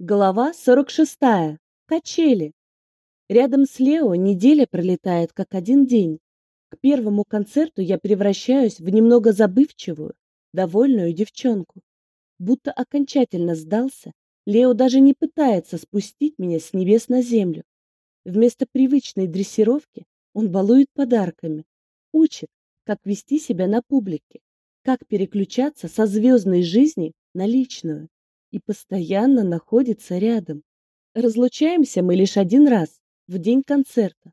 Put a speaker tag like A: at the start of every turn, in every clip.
A: Глава 46. Качели. Рядом с Лео неделя пролетает как один день. К первому концерту я превращаюсь в немного забывчивую, довольную девчонку. Будто окончательно сдался, Лео даже не пытается спустить меня с небес на землю. Вместо привычной дрессировки он балует подарками, учит, как вести себя на публике, как переключаться со звездной жизни на личную и постоянно находится рядом. Разлучаемся мы лишь один раз, в день концерта.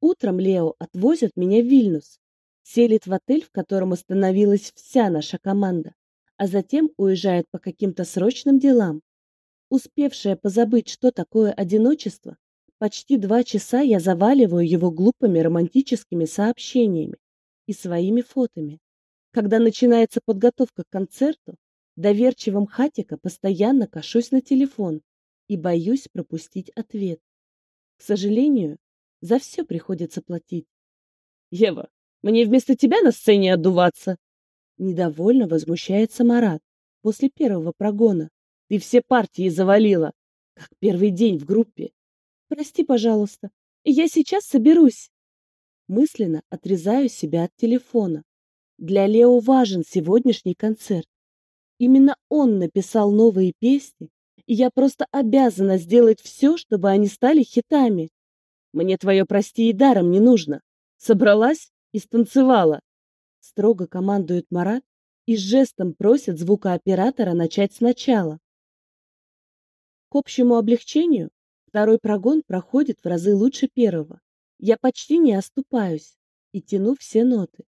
A: Утром Лео отвозит меня в Вильнюс, селит в отель, в котором остановилась вся наша команда, а затем уезжает по каким-то срочным делам. Успевшая позабыть, что такое одиночество, почти два часа я заваливаю его глупыми романтическими сообщениями и своими фотами. Когда начинается подготовка к концерту, Доверчивым хатика постоянно кашусь на телефон и боюсь пропустить ответ. К сожалению, за все приходится платить.
B: Ева, мне вместо тебя на сцене отдуваться.
A: Недовольно возмущается Марат после первого прогона.
B: Ты все партии завалила, как первый день в группе.
A: Прости, пожалуйста, я сейчас соберусь. Мысленно отрезаю себя от телефона. Для Лео важен сегодняшний концерт. Именно он написал новые песни, и я просто обязана сделать все, чтобы они стали хитами.
B: Мне твое прости и даром не нужно. Собралась и станцевала.
A: Строго командует Марат и жестом просит звукооператора начать сначала. К общему облегчению второй прогон проходит в разы лучше первого. Я почти не оступаюсь и тяну все ноты.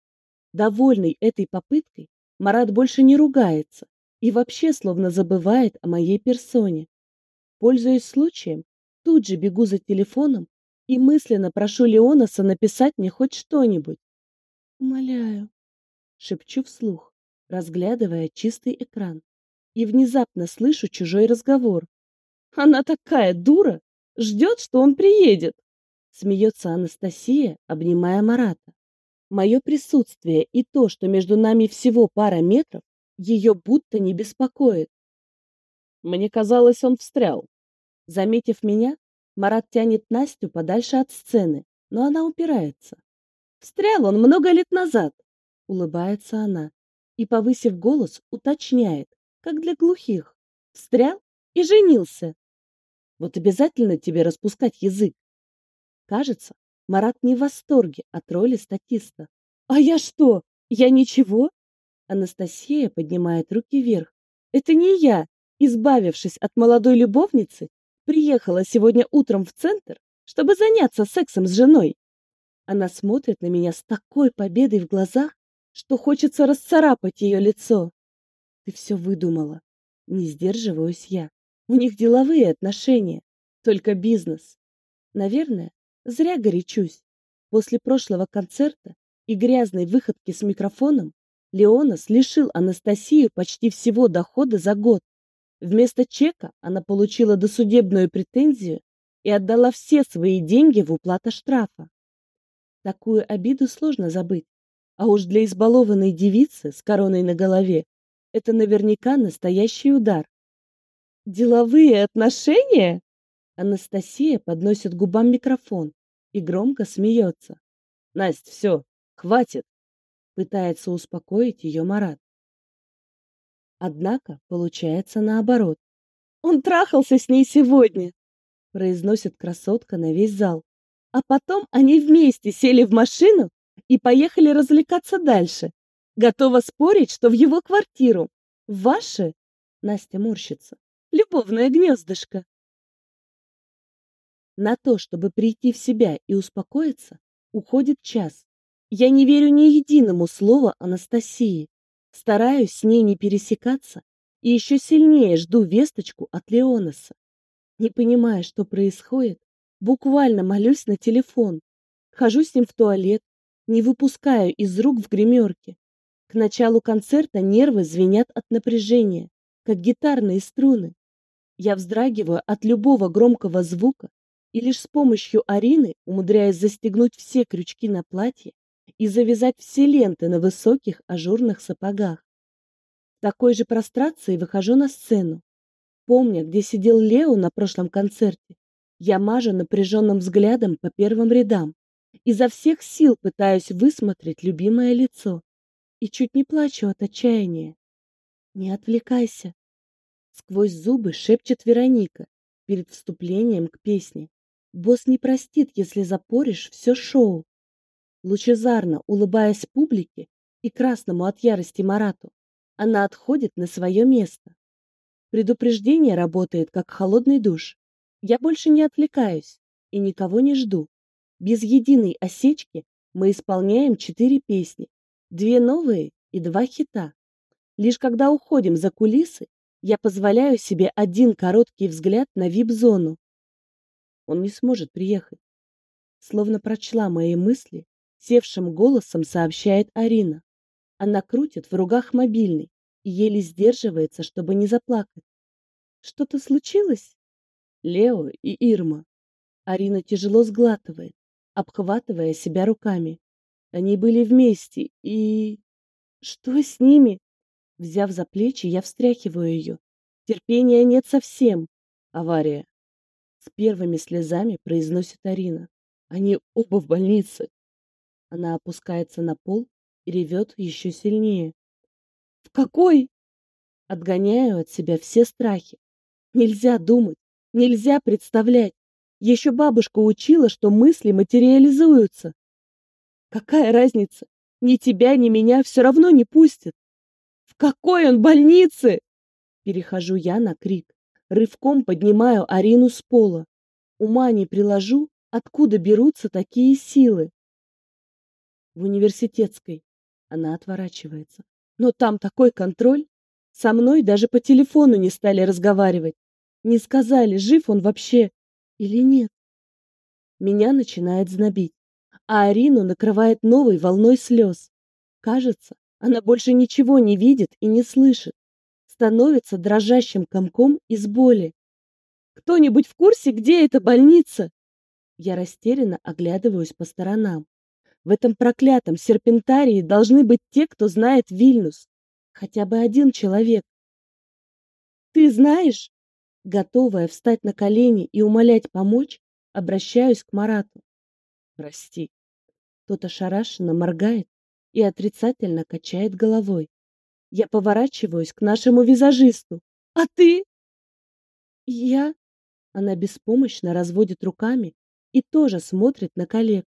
A: Довольный этой попыткой, Марат больше не ругается, и вообще словно забывает о моей персоне. Пользуясь случаем, тут же бегу за телефоном и мысленно прошу Леонаса написать мне хоть что-нибудь. «Умоляю», — шепчу вслух, разглядывая чистый экран, и внезапно слышу чужой разговор.
B: «Она такая дура! Ждет, что он приедет!»
A: Смеется Анастасия, обнимая Марата. Мое присутствие и то, что между нами всего пара метров, ее будто не беспокоит.
B: Мне казалось, он встрял.
A: Заметив меня, Марат тянет Настю подальше от сцены, но она упирается.
B: Встрял он много лет назад,
A: улыбается она и, повысив голос, уточняет, как для глухих. Встрял и женился. Вот обязательно тебе распускать язык. Кажется, Марат не в восторге от роли статиста.
B: А я что? Я ничего?
A: Анастасия поднимает руки вверх. Это не я, избавившись от молодой любовницы, приехала сегодня утром в центр, чтобы заняться сексом с женой. Она смотрит на меня с такой победой в глазах, что хочется расцарапать ее лицо. Ты все выдумала. Не сдерживаюсь я. У них деловые отношения, только бизнес. Наверное, зря горячусь. После прошлого концерта и грязной выходки с микрофоном Леонас лишил Анастасию почти всего дохода за год. Вместо чека она получила досудебную претензию и отдала все свои деньги в уплату штрафа. Такую обиду сложно забыть. А уж для избалованной девицы с короной на голове это наверняка настоящий удар.
B: Деловые отношения?
A: Анастасия подносит губам микрофон и громко смеется.
B: Настя, все, хватит.
A: Пытается успокоить ее Марат. Однако получается наоборот.
B: Он трахался с ней сегодня,
A: произносит красотка на весь зал.
B: А потом они вместе сели в машину и поехали развлекаться дальше. Готова спорить, что в его квартиру. Ваше, Настя морщится, любовное гнездышко.
A: На то, чтобы прийти в себя и успокоиться, уходит час. Я не верю ни единому слову Анастасии. Стараюсь с ней не пересекаться и еще сильнее жду весточку от Леонаса. Не понимая, что происходит, буквально молюсь на телефон. Хожу с ним в туалет, не выпускаю из рук в гримерке. К началу концерта нервы звенят от напряжения, как гитарные струны. Я вздрагиваю от любого громкого звука и лишь с помощью Арины умудряюсь застегнуть все крючки на платье и завязать все ленты на высоких ажурных сапогах. В такой же прострации выхожу на сцену. Помня, где сидел Лео на прошлом концерте, я мажу напряженным взглядом по первым рядам, изо всех сил пытаюсь высмотреть любимое лицо и чуть не плачу от отчаяния. Не отвлекайся. Сквозь зубы шепчет Вероника перед вступлением к песне. Босс не простит, если запоришь все шоу. Лучезарно улыбаясь публике и красному от ярости Марату, она отходит на свое место. Предупреждение работает, как холодный душ. Я больше не отвлекаюсь и никого не жду. Без единой осечки мы исполняем четыре песни, две новые и два хита. Лишь когда уходим за кулисы, я позволяю себе один короткий взгляд на вип-зону. Он не сможет приехать. Словно прочла мои мысли, севшим голосом сообщает Арина. Она крутит в ругах мобильный и еле сдерживается, чтобы не заплакать. Что-то случилось? Лео и Ирма. Арина тяжело сглатывает, обхватывая себя руками. Они были вместе, и... Что с ними? Взяв за плечи, я встряхиваю ее. Терпения нет совсем. Авария. С первыми слезами произносит Арина. Они оба в больнице. Она опускается на пол и ревет еще сильнее. В какой? Отгоняю от себя все страхи. Нельзя думать, нельзя представлять. Еще бабушка учила, что мысли материализуются. Какая разница? Ни тебя, ни меня все равно не пустят. В какой он больнице? Перехожу я на крик. Рывком поднимаю Арину с пола. Ума не приложу, откуда берутся такие силы. В университетской. Она отворачивается. Но там такой контроль. Со мной даже по телефону не стали разговаривать. Не сказали, жив он вообще или нет. Меня начинает знобить, а Арину накрывает новой волной слез. Кажется, она больше ничего не видит и не слышит. Становится дрожащим комком из боли. Кто-нибудь в курсе, где эта больница? Я растерянно оглядываюсь по сторонам. В этом проклятом серпентарии должны быть те, кто знает Вильнюс. Хотя бы один человек. Ты знаешь? Готовая встать на колени и умолять помочь, обращаюсь к Марату. Прости. Тот ошарашенно моргает и отрицательно качает головой. Я поворачиваюсь к нашему визажисту. А ты? Я? Она беспомощно разводит руками и тоже смотрит на коллег.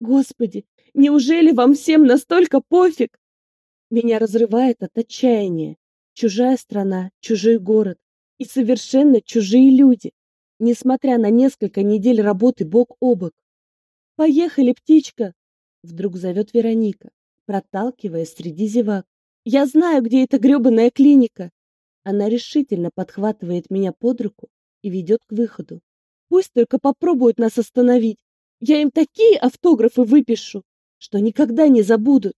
A: Господи, неужели вам всем настолько пофиг? Меня разрывает от отчаяния. Чужая страна, чужой город и совершенно чужие люди, несмотря на несколько недель работы бок о бок. «Поехали, птичка!» — вдруг зовет Вероника, проталкивая среди зевак. «Я знаю, где эта грёбаная клиника!» Она решительно подхватывает меня под руку и ведет к выходу. «Пусть только попробуют нас остановить. Я им такие автографы выпишу, что никогда не забудут!»